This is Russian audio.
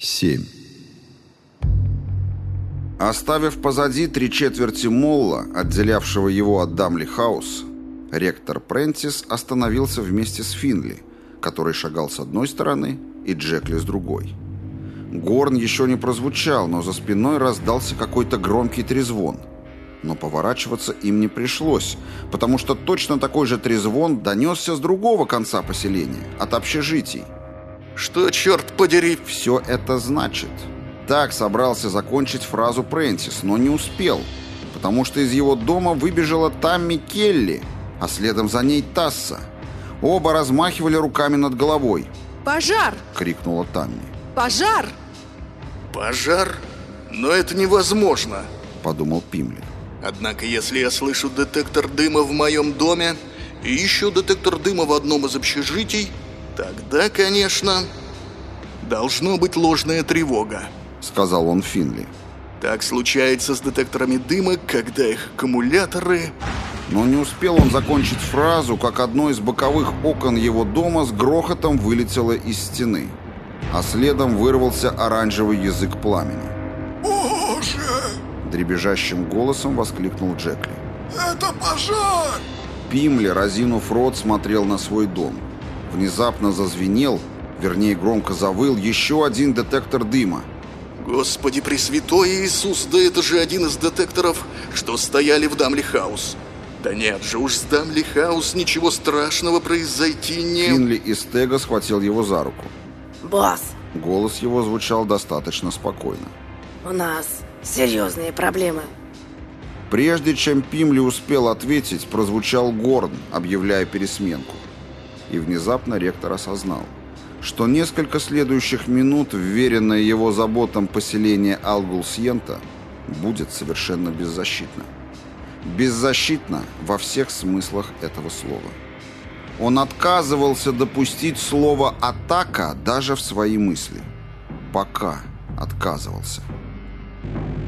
7. Оставив позади три четверти молла, отделявшего его от Дамли Хаус, ректор Прентис остановился вместе с Финли, который шагал с одной стороны, и Джекли с другой. Горн еще не прозвучал, но за спиной раздался какой-то громкий трезвон. Но поворачиваться им не пришлось, потому что точно такой же трезвон донесся с другого конца поселения, от общежитий. Что, черт подери? Все это значит. Так собрался закончить фразу Прентис, но не успел, потому что из его дома выбежала Тамми Келли, а следом за ней Тасса. Оба размахивали руками над головой. «Пожар!» — крикнула Тамми. «Пожар!» «Пожар? Но это невозможно!» — подумал Пимли. «Однако, если я слышу детектор дыма в моем доме и еще детектор дыма в одном из общежитий, Тогда, конечно, должно быть ложная тревога, сказал он Финли. Так случается с детекторами дыма, когда их аккумуляторы... Но не успел он закончить фразу, как одно из боковых окон его дома с грохотом вылетело из стены, а следом вырвался оранжевый язык пламени. «Боже!» — дребезжащим голосом воскликнул Джекли. «Это пожар!» Пимли, разинув рот, смотрел на свой дом. Внезапно зазвенел, вернее громко завыл, еще один детектор дыма. «Господи Пресвятой Иисус, да это же один из детекторов, что стояли в Дамли Хаус!» «Да нет же, уж с Дамли Хаус ничего страшного произойти не...» Финли из Тега схватил его за руку. «Босс!» Голос его звучал достаточно спокойно. «У нас серьезные проблемы». Прежде чем Пимли успел ответить, прозвучал Горн, объявляя пересменку и внезапно ректор осознал, что несколько следующих минут, вверенное его заботам поселение Алгулсьента, будет совершенно беззащитно. Беззащитно во всех смыслах этого слова. Он отказывался допустить слово «атака» даже в свои мысли. Пока отказывался. Thank you.